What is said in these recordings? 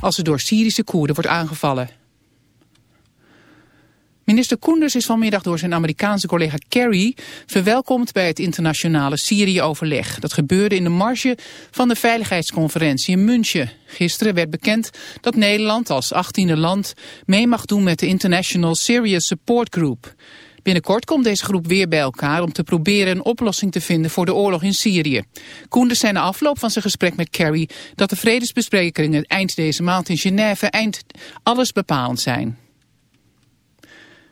als ze door Syrische Koerden wordt aangevallen. Minister Koenders is vanmiddag door zijn Amerikaanse collega Kerry verwelkomd bij het internationale Syrië-overleg. Dat gebeurde in de marge van de veiligheidsconferentie in München. Gisteren werd bekend dat Nederland als 18e land mee mag doen met de International Syria Support Group. Binnenkort komt deze groep weer bij elkaar om te proberen een oplossing te vinden voor de oorlog in Syrië. Koenders zei na afloop van zijn gesprek met Kerry dat de vredesbesprekingen eind deze maand in Genève eind alles bepalend zijn.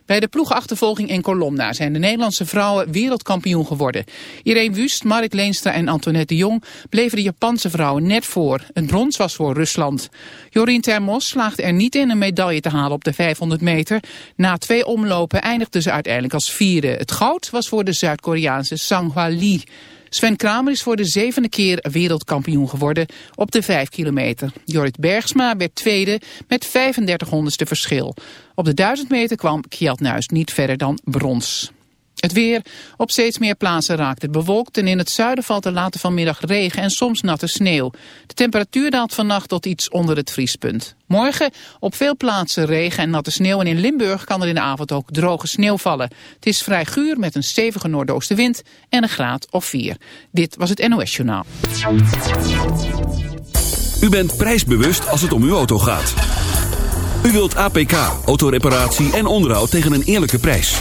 Bij de ploegachtervolging in Colomna zijn de Nederlandse vrouwen wereldkampioen geworden. Irene Wust, Marit Leenstra en Antoinette de Jong bleven de Japanse vrouwen net voor. Het brons was voor Rusland. Jorien Termos slaagde er niet in een medaille te halen op de 500 meter. Na twee omlopen eindigde ze uiteindelijk als vierde. Het goud was voor de Zuid-Koreaanse Sanghwa Lee. Sven Kramer is voor de zevende keer wereldkampioen geworden op de 5 kilometer. Jorrit Bergsma werd tweede met 35 honderdste verschil. Op de 1000 meter kwam Kjeld Nuis niet verder dan brons. Het weer. Op steeds meer plaatsen raakt het bewolkt en in het zuiden valt er later vanmiddag regen en soms natte sneeuw. De temperatuur daalt vannacht tot iets onder het vriespunt. Morgen op veel plaatsen regen en natte sneeuw en in Limburg kan er in de avond ook droge sneeuw vallen. Het is vrij guur met een stevige noordoostenwind en een graad of 4. Dit was het NOS Journaal. U bent prijsbewust als het om uw auto gaat. U wilt APK, autoreparatie en onderhoud tegen een eerlijke prijs.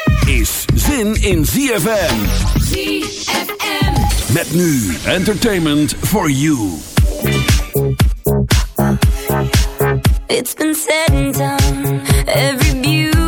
is zin in ZFM. ZFM. Met nu entertainment for you. It's been said and done. Every beautiful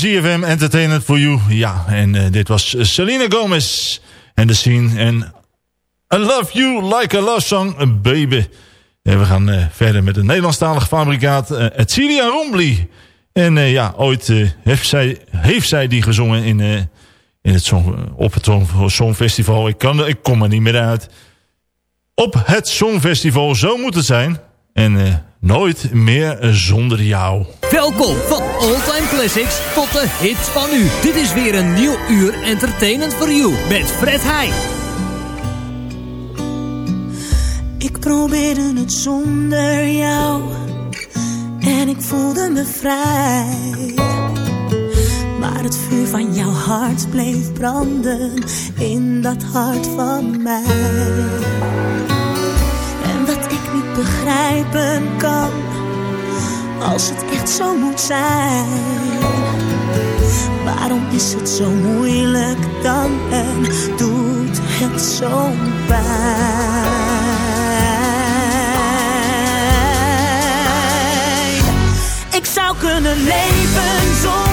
ZFM Entertainment for You. Ja, en uh, dit was Selena Gomez en de scene en I Love You Like a Love Song, baby. En we gaan uh, verder met een Nederlandstalig fabrikaat, uh, Etcilia Rombly. En ja, ooit heeft, zij, heeft zij die gezongen in, in het song, op het Songfestival. Ik, kan, ik kom er niet meer uit. Op het Songfestival, zo moet het zijn. En Nooit meer zonder jou. Welkom van All-Time Classics tot de hits van nu. Dit is weer een nieuw uur Entertainment for You met Fred Heij. Ik probeerde het zonder jou en ik voelde me vrij. Maar het vuur van jouw hart bleef branden in dat hart van mij begrijpen kan als het echt zo moet zijn. Waarom is het zo moeilijk dan en doet het zo pijn? Ik zou kunnen leven zonder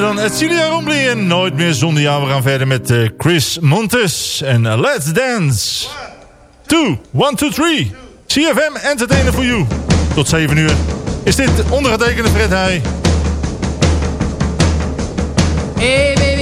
dan Edcilia Rombly en Nooit meer zonder jou. We gaan verder met uh, Chris Montes en uh, Let's Dance. 2, 1, 2, 3. CFM Entertainer for You. Tot 7 uur. Is dit ondergetekende Fred Heij. Hey baby,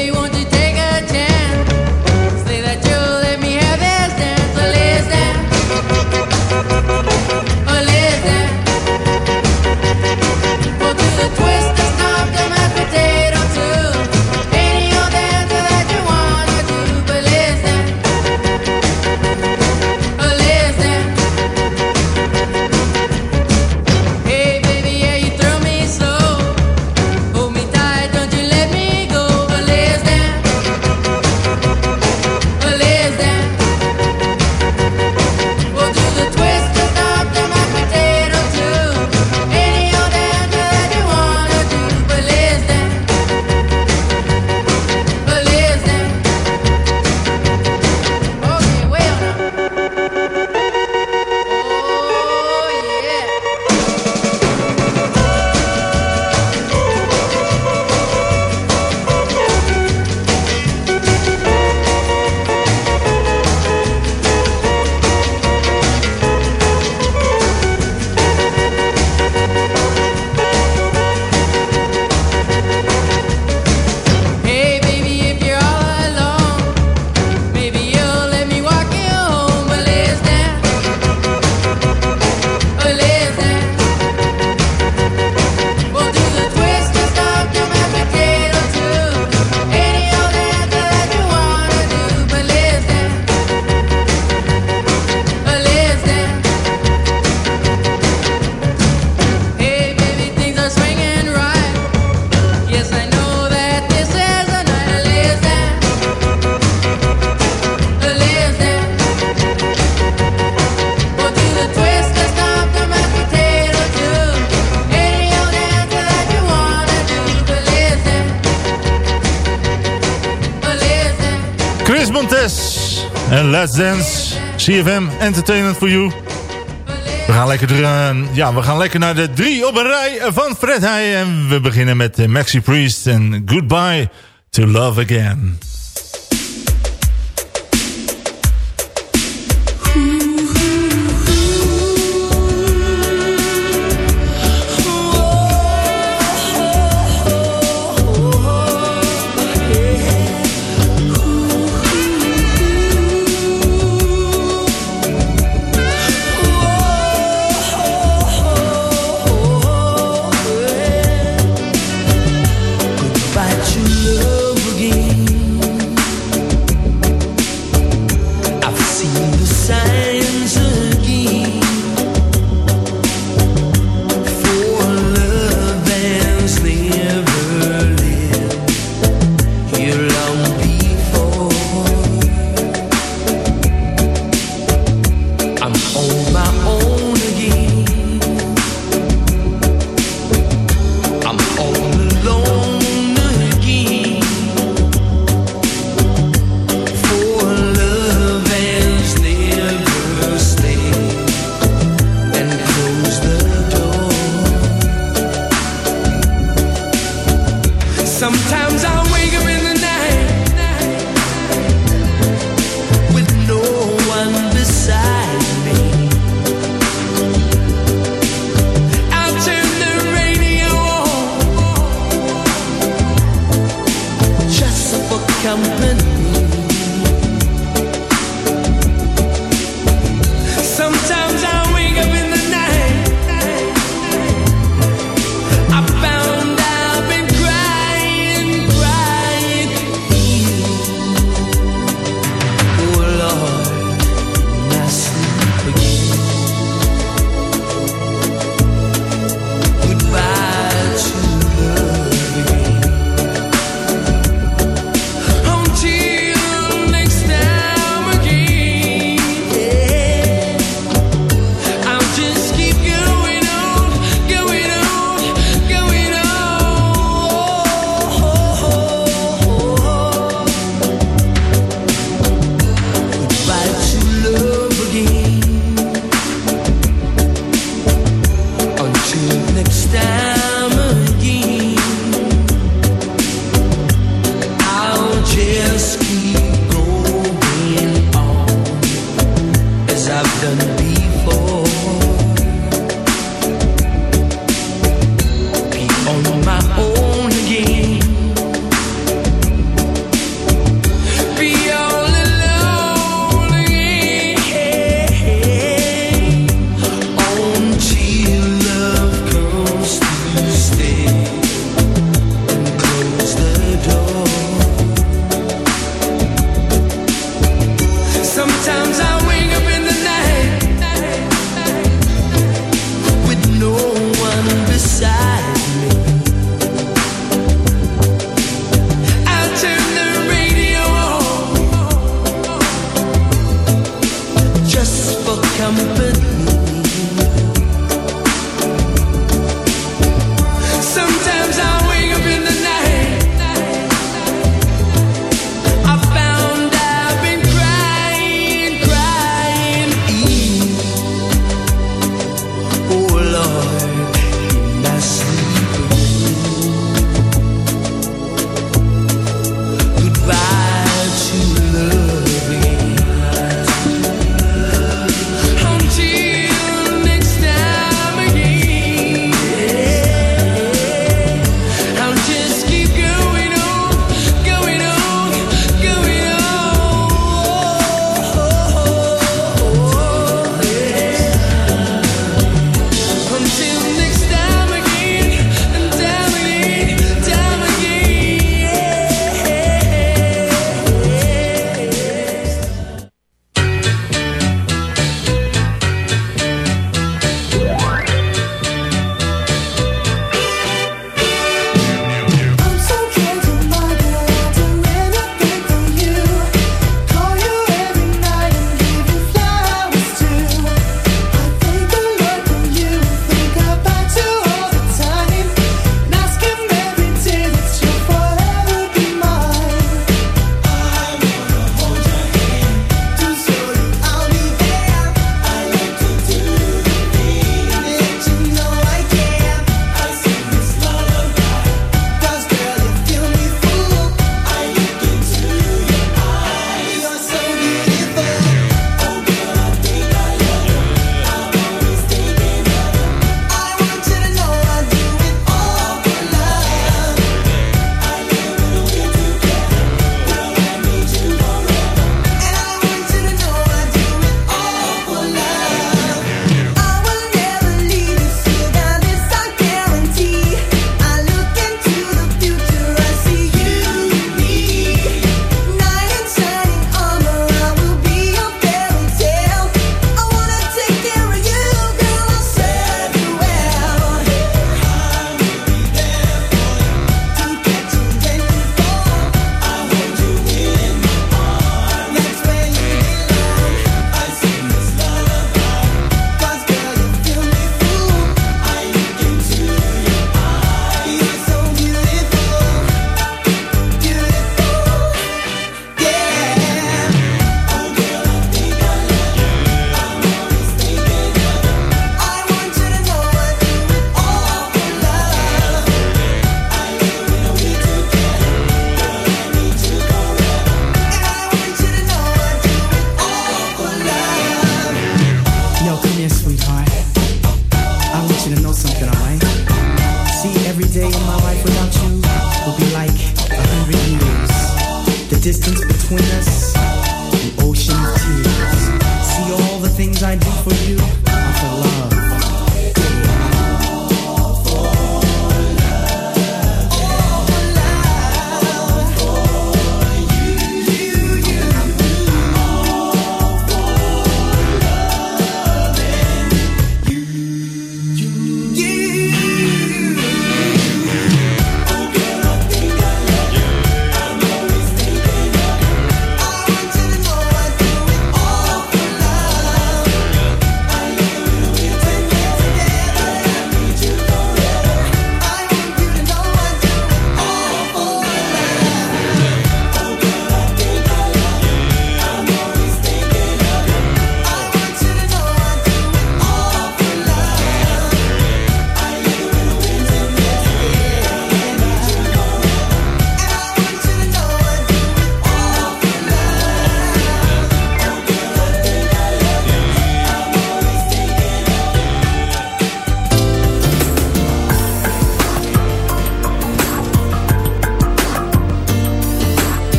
CFM, Entertainment for You. We gaan lekker, uh, ja, we gaan lekker naar de drie op een rij van Fred Heij. En we beginnen met eh, Maxi Priest en Goodbye to Love Again.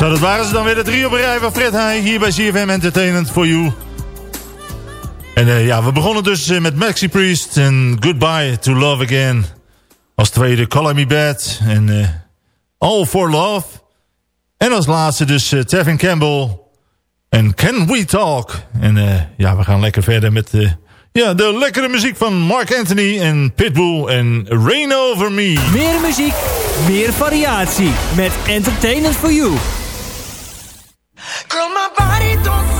Zo, dat waren ze dan weer de drie op rij van Fred Heij hier bij CFM Entertainment for You. En eh, ja, we begonnen dus eh, met Maxi Priest en Goodbye to Love Again. Als tweede Call Me Bad en eh, All for Love. En als laatste dus Tevin Campbell en Can We Talk. En ja, we gaan lekker verder met ja, de lekkere muziek van Mark Anthony en Pitbull en Rain Over Me. Meer muziek, meer variatie. Met Entertainment for You. Girl, my body don't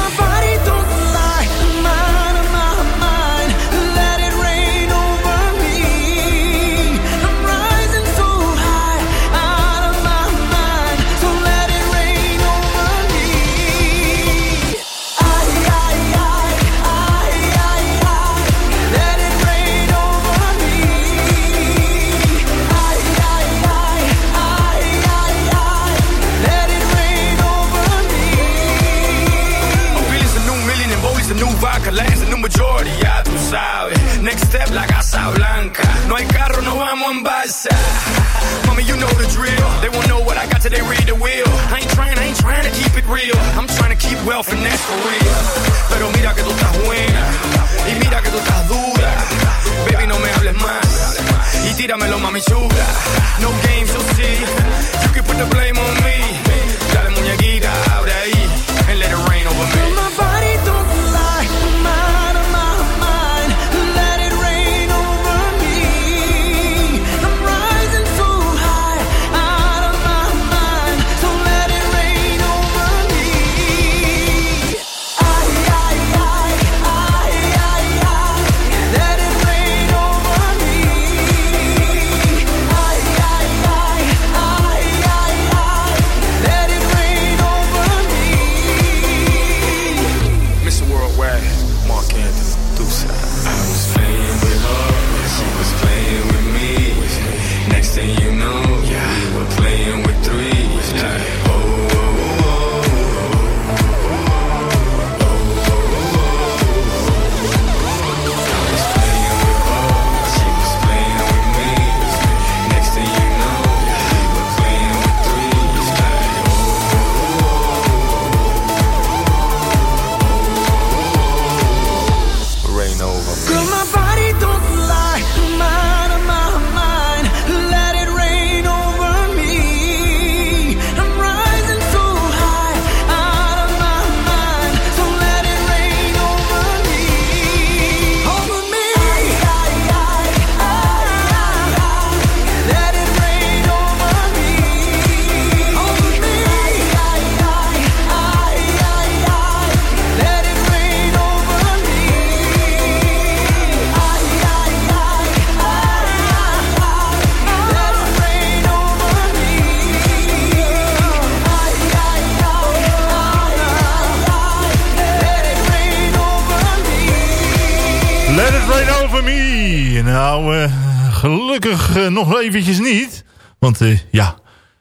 Nog eventjes niet. Want eh, ja,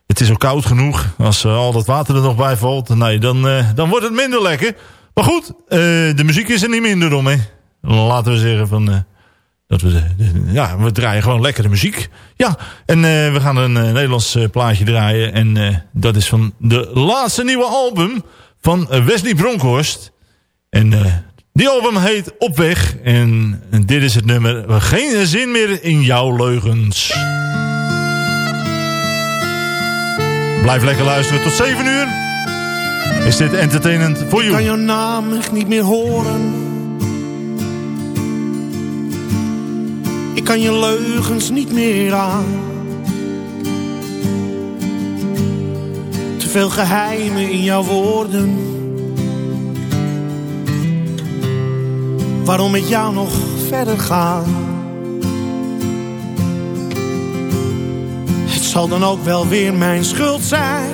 het is ook koud genoeg. Als eh, al dat water er nog bij valt, nee, dan, eh, dan wordt het minder lekker. Maar goed, de muziek is er niet minder om, hè. Laten we zeggen van... dat we, ja, we draaien gewoon lekkere muziek. Ja, en we gaan een Nederlands plaatje draaien. En dat is van de laatste nieuwe album van Wesley Bronkhorst. En die album heet Op Weg. En, dit is het nummer Geen zin meer in jouw leugens. Blijf lekker luisteren tot 7 uur. is dit entertainment voor Ik you. kan jouw naam echt niet meer horen. Ik kan je leugens niet meer aan. Te veel geheimen in jouw woorden. Waarom met jou nog verder gaan? Het zal dan ook wel weer mijn schuld zijn.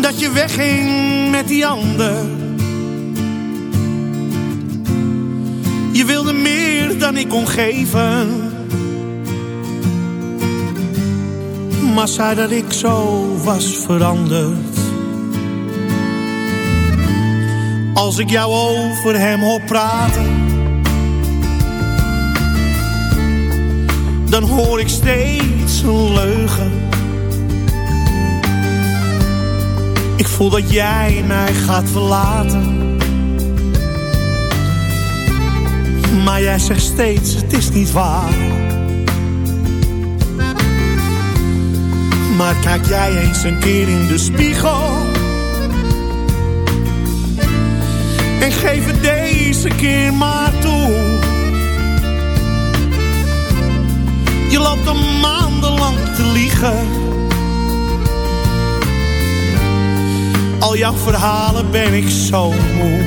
Dat je wegging met die ander. Je wilde meer dan ik kon geven. Maar zei dat ik zo was veranderd. Als ik jou over hem hoor praten. Dan hoor ik steeds een leugen. Ik voel dat jij mij gaat verlaten. Maar jij zegt steeds, het is niet waar. Maar kijk jij eens een keer in de spiegel. En geef het deze keer maar toe. Je loopt al maandenlang te liegen. Al jouw verhalen ben ik zo moe.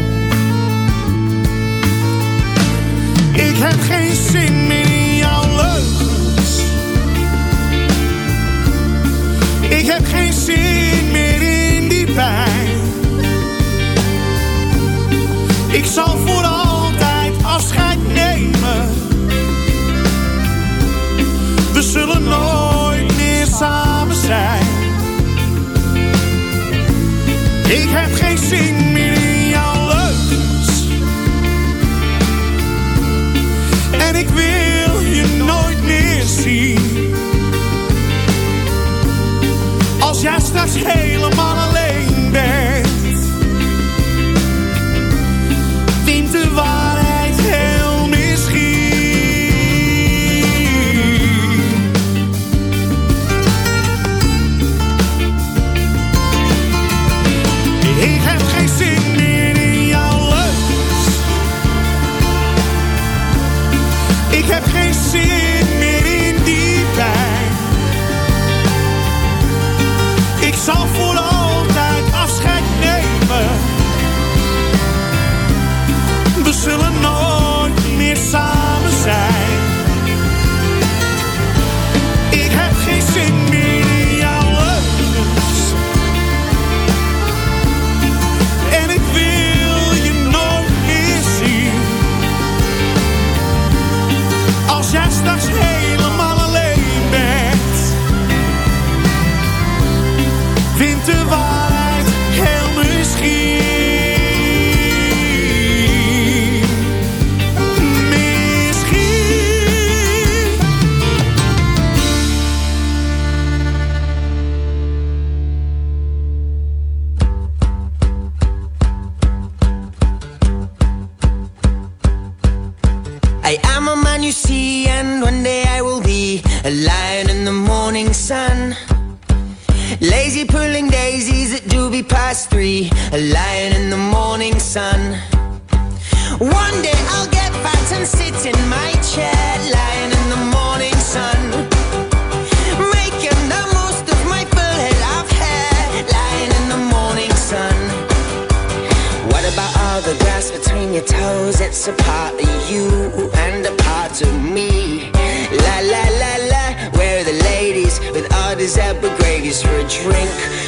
Ik heb geen zin meer in jouw leugens. Ik heb geen zin meer in die pijn. Ik heb geen zin meer your toes? It's a part of you and a part of me. La la la la, where are the ladies with all these apple gravies for a drink?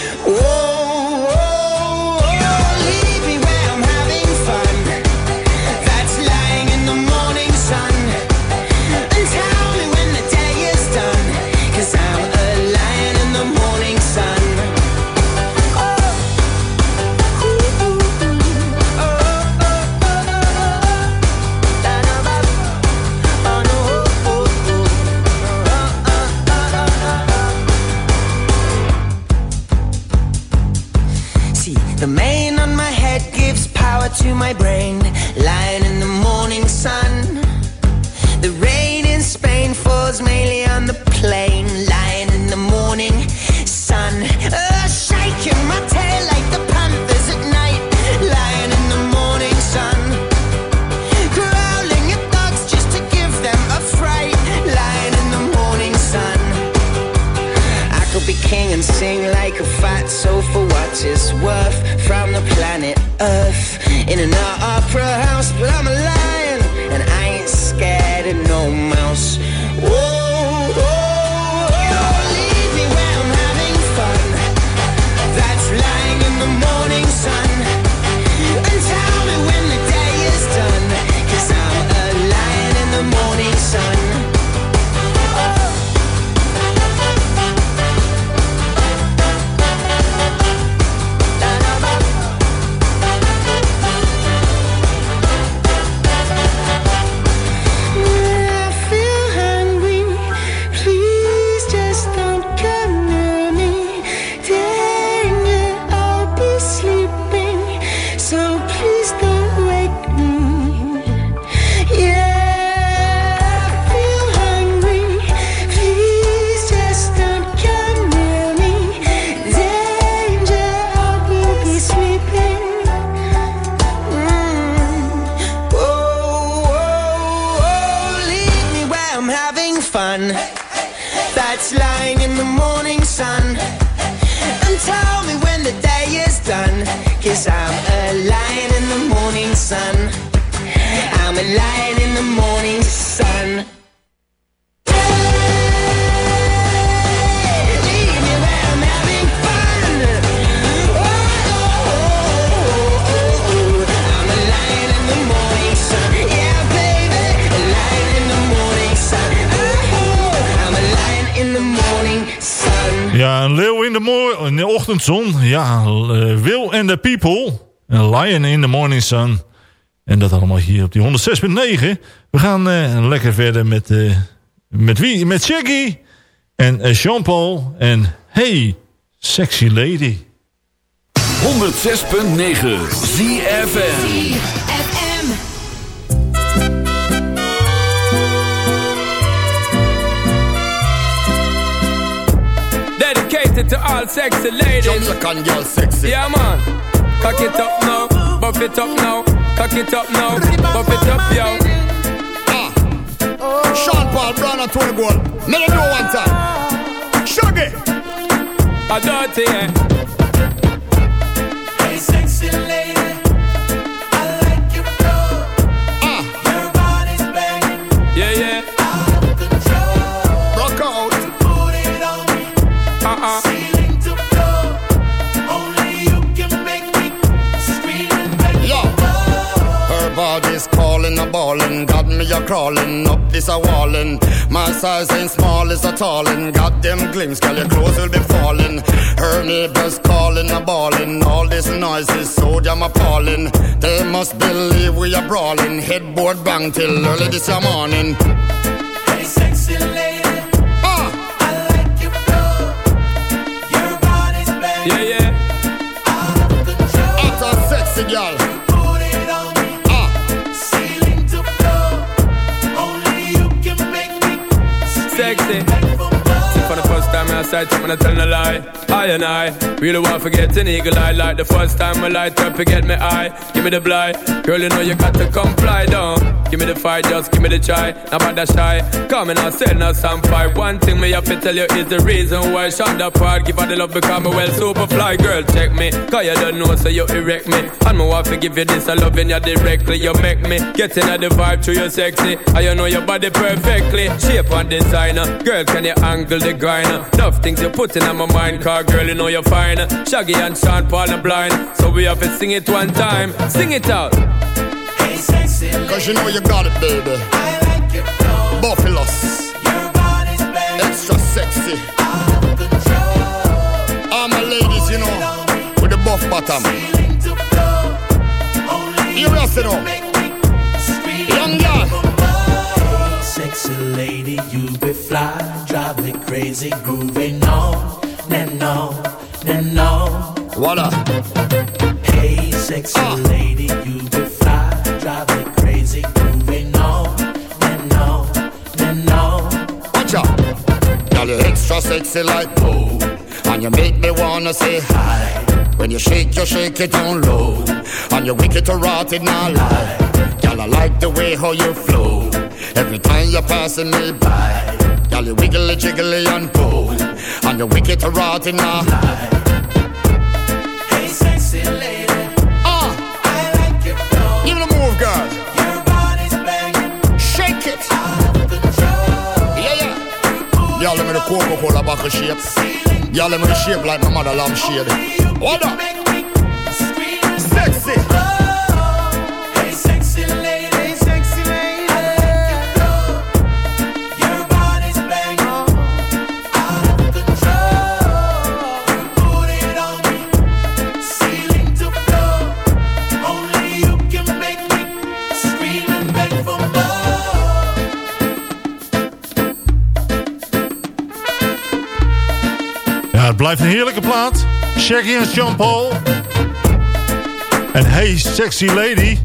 Lion in the morning sun. En dat allemaal hier op die 106.9. We gaan eh, lekker verder met, eh, met wie? Met Shaggy. En eh, Jean-Paul. En Hey, Sexy Lady. 106.9 ZFM. Dedicated to all sexy ladies. Jamaican girl sexy. Yeah, man. Cock it up now. Buff it up now. Cock it up now. Buff it up, yo. Ah. Sean Paul Brown and Tony Gold. Let them know one time. Shaggy. A dirty, yeah. Crawling up this a wallin'. My size ain't small, it's a tallin'. Got them glimpse, girl, your clothes will be falling. Her neighbors calling, a ballin'. All this noise is so damn appalling. They must believe we are brawling. Headboard bang till early this morning. Sexy. See, for the first time I sight up and I tell no lie. I and I really want to forget an eagle eye. Like the first time I light up, you get me eye. Give me the blind. Girl, you know you got to comply down. Give me the fight, just give me the try. Now about that shy. Come and I sell no some fight. One thing me have to tell you is the reason why Shonda part. Give her the love because me well super fly. Girl, check me. Cause you don't know, so you erect me. And me want to give you this, I loving you directly. You make me get in the vibe to you sexy. I you know your body perfectly. Shape and designer. Girl, can you angle the grinder? Enough things you put in my mind. Car girl, you know you're fine. Shaggy and Sean Paul and blind. So we have to sing it one time. Sing it out. Hey, sexy lady. Cause you know you got it, baby. I like your flow. Buffaloes. Your body's banging. Extra sexy. Out of control. All my ladies, you know, with the buff bottom. Ceiling to floor. Only You on. me scream. Young girl. Sexy lady, you be fly, drive me crazy, grooving on and on and on. Voila. Hey, sexy ah. lady, you be fly, drive me crazy, grooving on and on and on. Watch out. Girl, you extra sexy like gold. And you make me wanna say hi. When you shake, you shake it down low. And you wicked to rot it now lie. Girl, I like the way how you flow. Every time you're passing me by, girl, you wiggly, jiggly, and cool. And you're wicked to rot in a Hey, sexy lady. Ah, I like Your body's banging. Shake it. Yeah, yeah. Let me the Coca-Cola back of shape. Y'all, let me the shape like my mother lamb shade. What up? het blijft een heerlijke plaat. Shaggy en Jean Paul. En Hey Sexy Lady.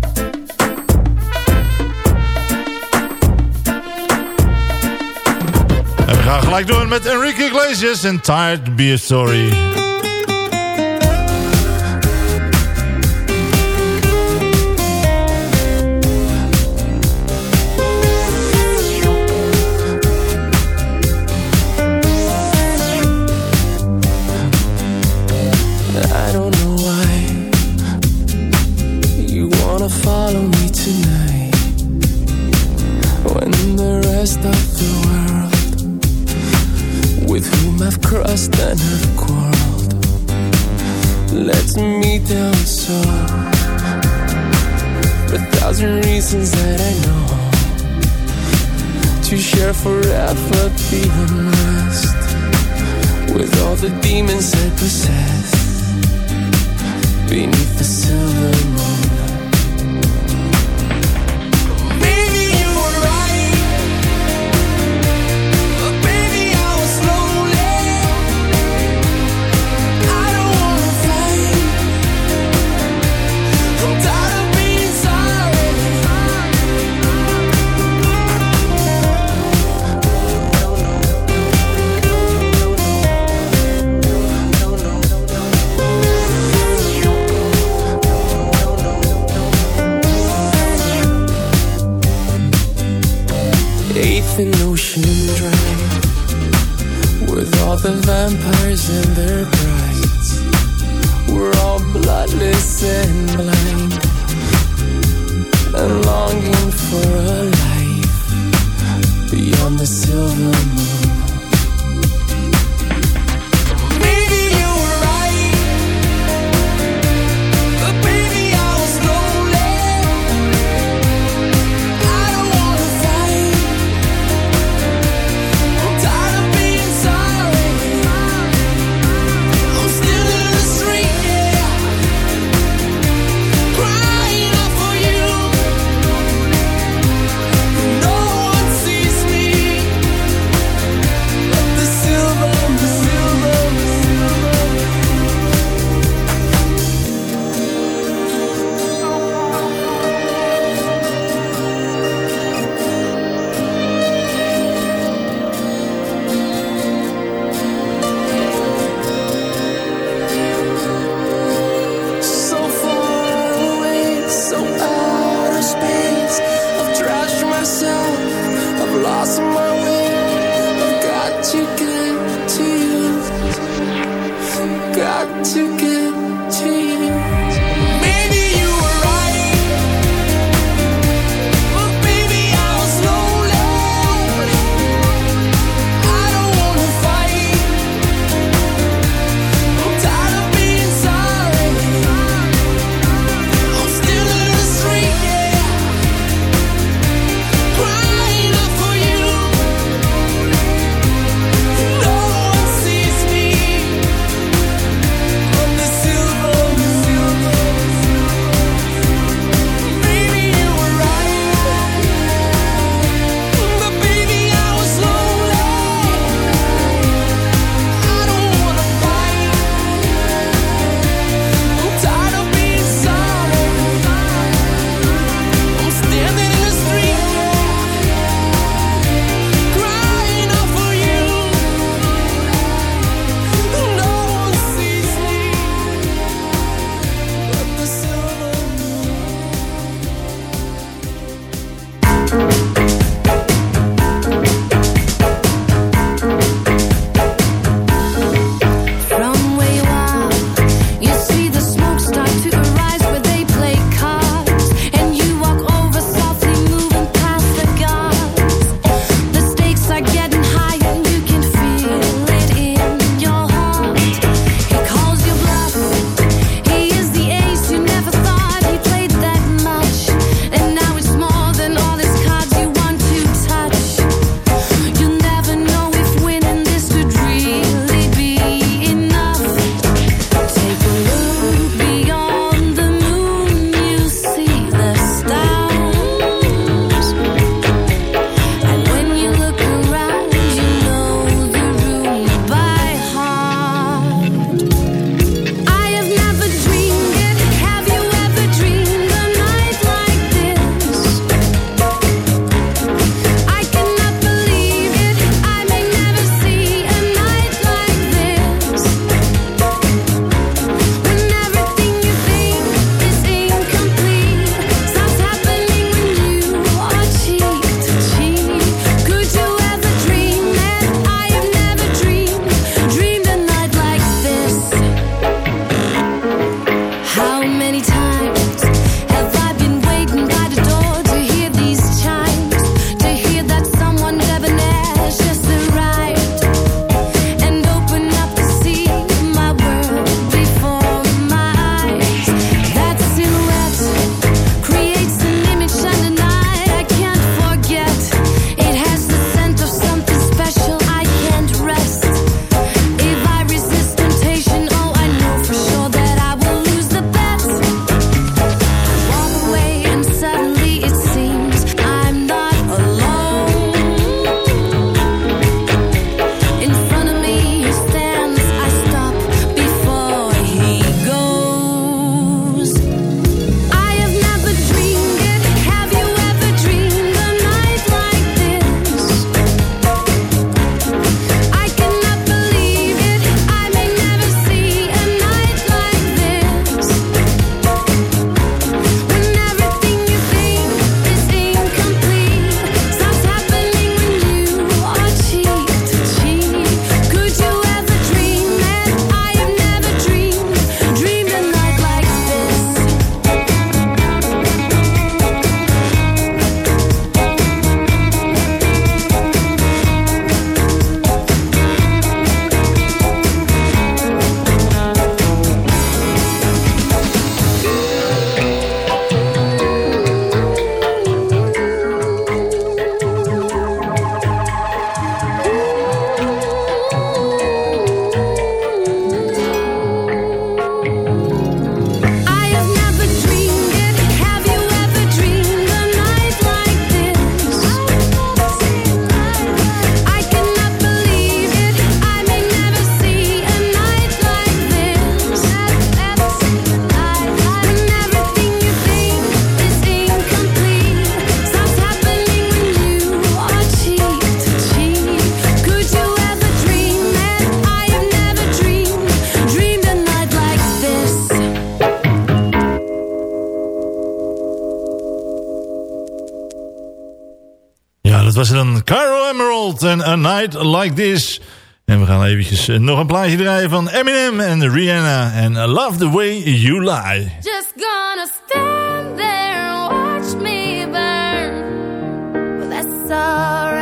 En we gaan gelijk door met Enrique Iglesias en Tired Beer Story. us have quarreled. Let's meet down so. A thousand reasons that I know to share forever the unrest with all the demons that possess beneath the silver moon. Vampires. person Like This. En we gaan eventjes eh, nog een plaatje draaien van Eminem en Rihanna. En I Love The Way You Lie. Just gonna stand there and watch me burn. Well, that's alright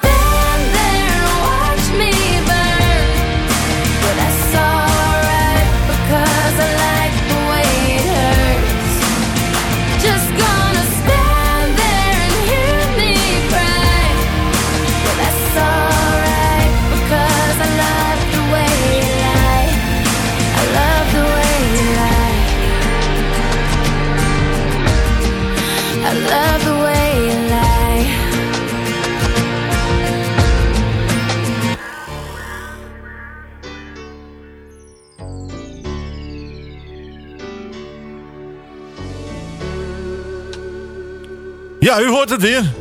Ja, u hoort het weer.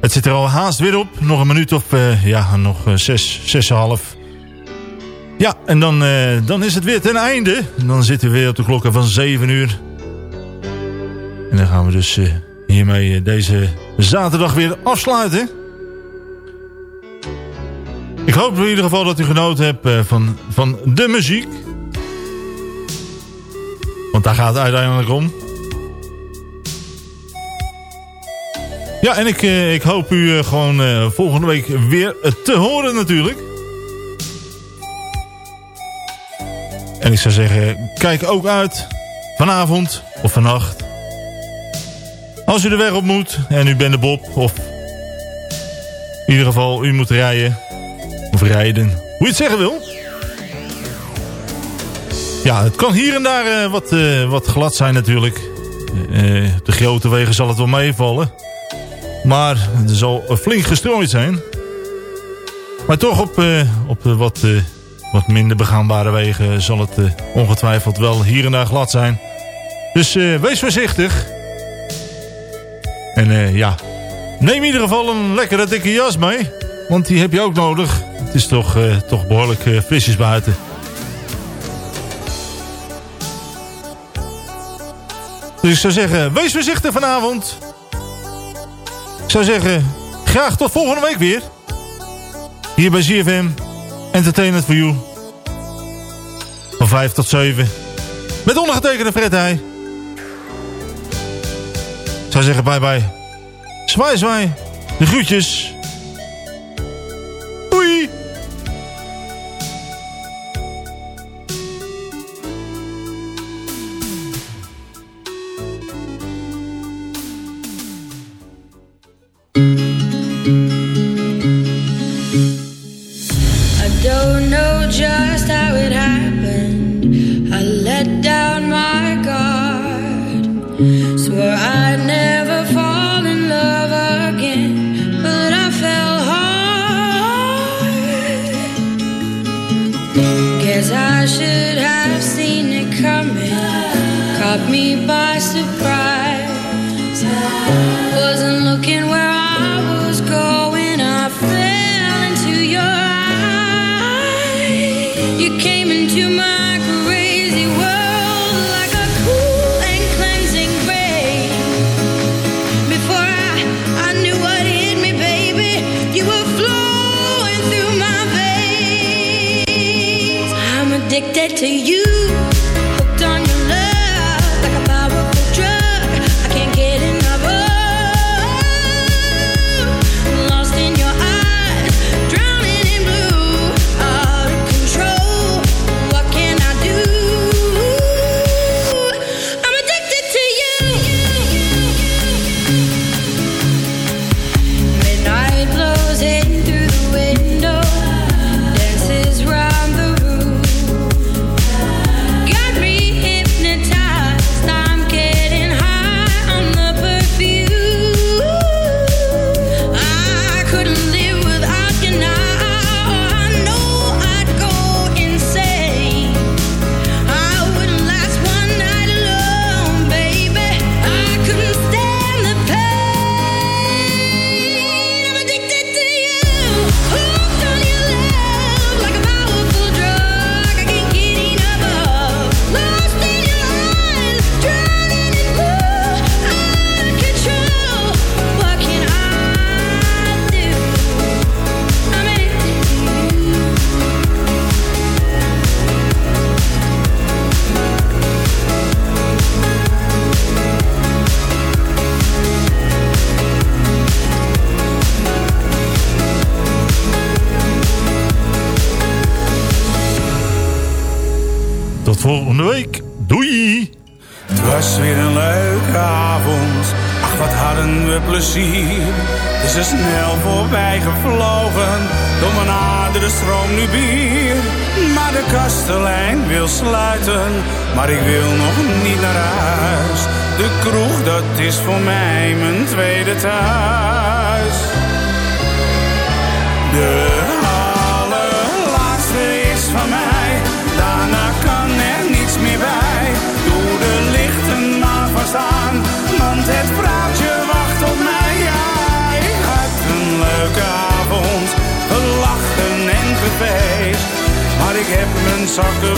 Het zit er al haast weer op. Nog een minuut of, eh, ja, nog uh, zes, zes en half. Ja, en dan, eh, dan is het weer ten einde. Dan zitten we weer op de klokken van 7 uur. En dan gaan we dus eh, hiermee eh, deze zaterdag weer afsluiten. Ik hoop in ieder geval dat u genoten hebt eh, van, van de muziek. Want daar gaat het uiteindelijk om. Ja, en ik, eh, ik hoop u eh, gewoon eh, volgende week weer te horen natuurlijk. En ik zou zeggen, kijk ook uit vanavond of vannacht. Als u de weg op moet en u bent de Bob of in ieder geval u moet rijden of rijden, hoe je het zeggen wil. Ja, het kan hier en daar wat, wat glad zijn natuurlijk. De grote wegen zal het wel meevallen. Maar er zal eh, flink gestrooid zijn. Maar toch op, eh, op de wat, eh, wat minder begaanbare wegen zal het eh, ongetwijfeld wel hier en daar glad zijn. Dus eh, wees voorzichtig. En eh, ja, neem in ieder geval een lekkere dikke jas mee. Want die heb je ook nodig. Het is toch, eh, toch behoorlijk eh, frisjes buiten. Dus ik zou zeggen, wees voorzichtig vanavond. Zou zeggen, graag tot volgende week weer. Hier bij ZFM. Entertainment for You. Van 5 tot 7. Met ondergetekende Fred Heij. Zou zeggen, bye bye. Zwaai, zwaai. De groetjes.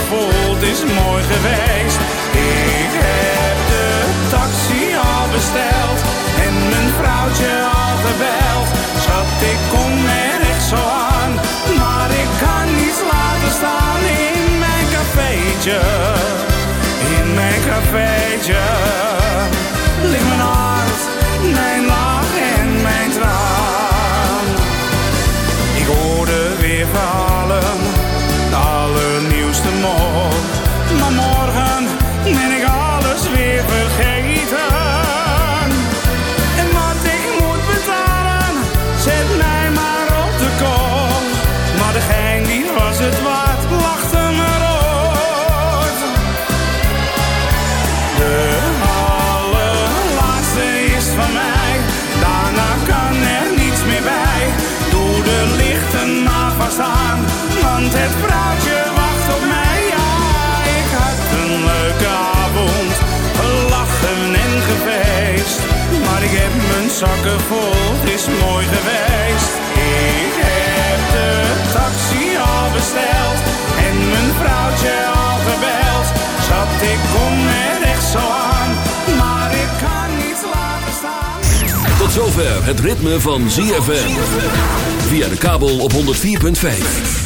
Vol, het is mooi geweest. Ik heb de taxi al besteld. En mijn vrouwtje al gebeld. Schat, ik kom er echt zo aan. Maar ik kan niets laten staan in mijn cafeetje. In mijn cafeetje. Ligt mijn hart, mijn lach en mijn traan. Ik hoorde weer de Maar morgen ben ik alles weer vergeten. En wat ik moet betalen, zet mij maar op de kop. Maar de gein die was het waard, lachte me rood. De allerlaatste is van mij, daarna kan er niets meer bij. Doe de lichten maar vast aan, want het vrouwtje een leuke avond, gelachen en gefeest. Maar ik heb mijn zakken vol, het is mooi geweest. Ik heb de taxi al besteld en mijn vrouwtje al gebeld. Schat, ik kom er echt zo aan, maar ik kan niet laten staan. Tot zover het ritme van ZFM. Via de kabel op 104.5.